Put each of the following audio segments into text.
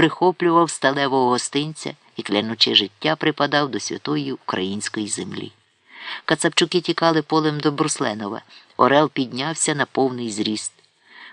прихоплював сталевого гостинця і, клянучи життя, припадав до святої української землі. Кацапчуки тікали полем до Брусленова. Орел піднявся на повний зріст.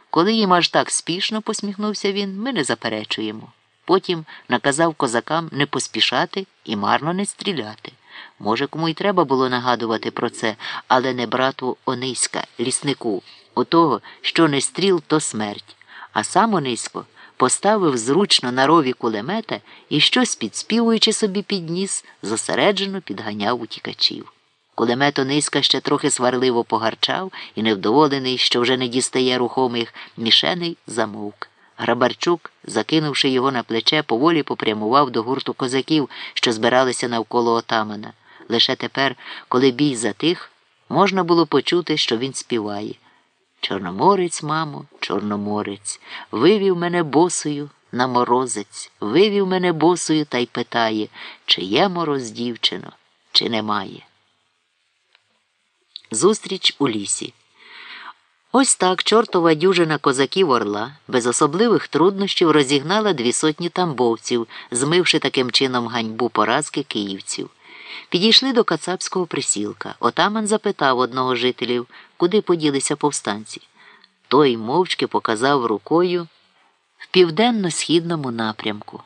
Коли їм аж так спішно, посміхнувся він, ми не заперечуємо. Потім наказав козакам не поспішати і марно не стріляти. Може, кому й треба було нагадувати про це, але не брату Ониська, ліснику, отого, що не стріл, то смерть. А сам Онисько поставив зручно на рові кулемета і щось, підспівуючи собі підніс, зосереджено підганяв утікачів. Кулемет Ониська ще трохи сварливо погарчав і, невдоволений, що вже не дістає рухомих мішеней, замовк. Грабарчук, закинувши його на плече, поволі попрямував до гурту козаків, що збиралися навколо отамана. Лише тепер, коли бій затих, можна було почути, що він співає. Чорноморець, мамо, чорноморець, вивів мене босою на морозець, вивів мене босою та й питає, чи є мороз, дівчино, чи немає. Зустріч у лісі. Ось так чортова дюжина козаків орла без особливих труднощів розігнала дві сотні тамбовців, змивши таким чином ганьбу поразки київців. Підійшли до кацапського присілка. Отаман запитав одного жителів, куди поділися повстанці. Той мовчки показав рукою в південно-східному напрямку.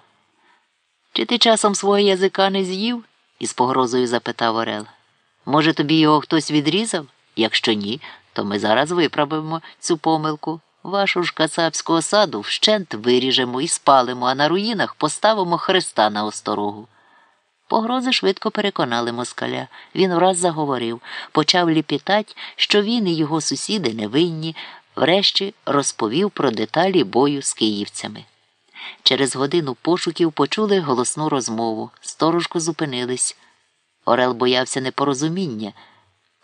Чи ти часом свого язика не з'їв? із погрозою запитав Орел. Може, тобі його хтось відрізав? Якщо ні, то ми зараз виправимо цю помилку. Вашу ж кацапську осаду вщент виріжемо і спалимо, а на руїнах поставимо хреста на осторогу. Погрози швидко переконали москаля. Він враз заговорив, почав ліпітать, що він і його сусіди невинні, врешті розповів про деталі бою з київцями. Через годину пошуків почули голосну розмову. Сторожко зупинились. Орел боявся непорозуміння,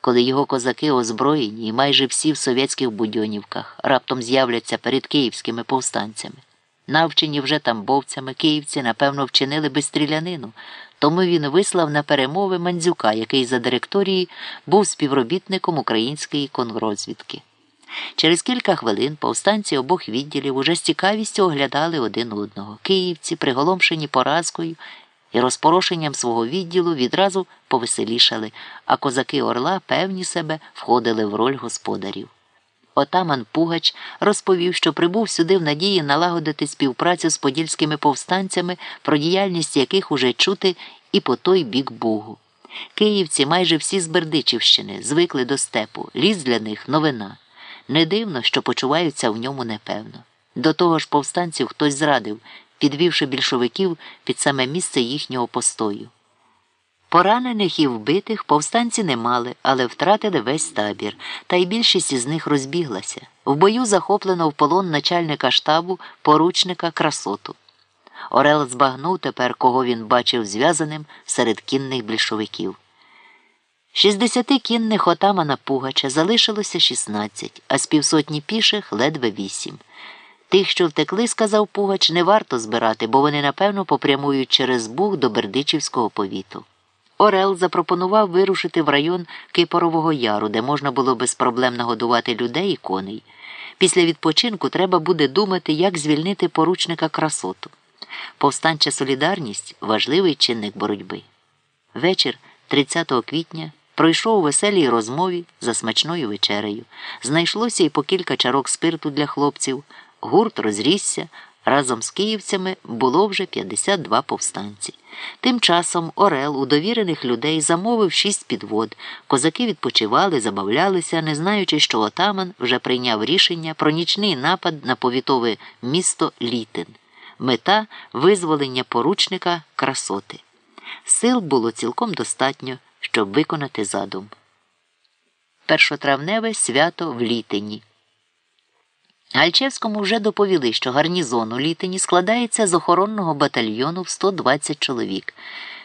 коли його козаки озброєні і майже всі в совєтських будьонівках раптом з'являться перед київськими повстанцями. Навчені вже тамбовцями, київці, напевно, вчинили би стрілянину, тому він вислав на перемови Мандзюка, який за директорії був співробітником української конрозвідки. Через кілька хвилин повстанці обох відділів уже з цікавістю оглядали один одного. Київці, приголомшені поразкою і розпорошенням свого відділу, відразу повеселішали, а козаки орла, певні себе, входили в роль господарів. Отаман Пугач розповів, що прибув сюди в надії налагодити співпрацю з подільськими повстанцями, про діяльність яких уже чути і по той бік Бугу. Київці, майже всі з Бердичівщини, звикли до степу, ліс для них новина. Не дивно, що почуваються в ньому непевно. До того ж, повстанців хтось зрадив, підвівши більшовиків під саме місце їхнього постою. Поранених і вбитих повстанці не мали, але втратили весь табір, та й більшість із них розбіглася. В бою захоплено в полон начальника штабу, поручника красоту. Орел збагнув тепер, кого він бачив зв'язаним серед кінних більшовиків. Шістдесяти кінних отамана Пугача залишилося шістнадцять, а з півсотні піших ледве вісім. Тих, що втекли, сказав Пугач, не варто збирати, бо вони, напевно, попрямують через Буг до Бердичівського повіту. Орел запропонував вирушити в район Кипорового Яру, де можна було без проблем нагодувати людей і коней. Після відпочинку треба буде думати, як звільнити поручника красоту. Повстанча солідарність важливий чинник боротьби. Вечір 30 квітня пройшов у веселій розмові за смачною вечерею. Знайшлося і по кілька чарок спирту для хлопців. Гурт розрісся. Разом з київцями було вже 52 повстанці. Тим часом Орел у довірених людей замовив шість підвод. Козаки відпочивали, забавлялися, не знаючи, що отаман вже прийняв рішення про нічний напад на повітове місто Літин. Мета визволення поручника красоти. Сил було цілком достатньо, щоб виконати задум. Першотравневе свято в Літині. Гальчевському вже доповіли, що гарнізон у Літині складається з охоронного батальйону в 120 чоловік,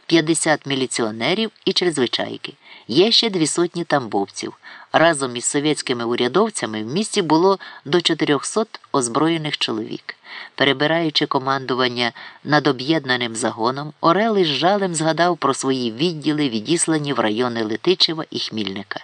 50 міліціонерів і чрезвичайки. Є ще дві сотні тамбовців. Разом із совєтськими урядовцями в місті було до 400 озброєних чоловік. Перебираючи командування над об'єднаним загоном, Орел із жалем згадав про свої відділи, відіслані в райони Летичева і Хмільника.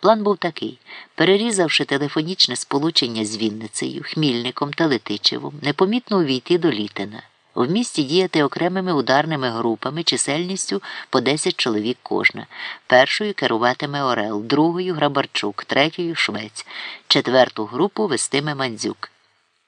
План був такий: перерізавши телефонічне сполучення з Вінницею, Хмільником та Летичевом, непомітно увійти до Літина. В місті діяти окремими ударними групами чисельністю по 10 чоловік кожна. Першою керуватиме Орел, другою Грабарчук, третьою Швець, четверту групу вестиме Мандзюк.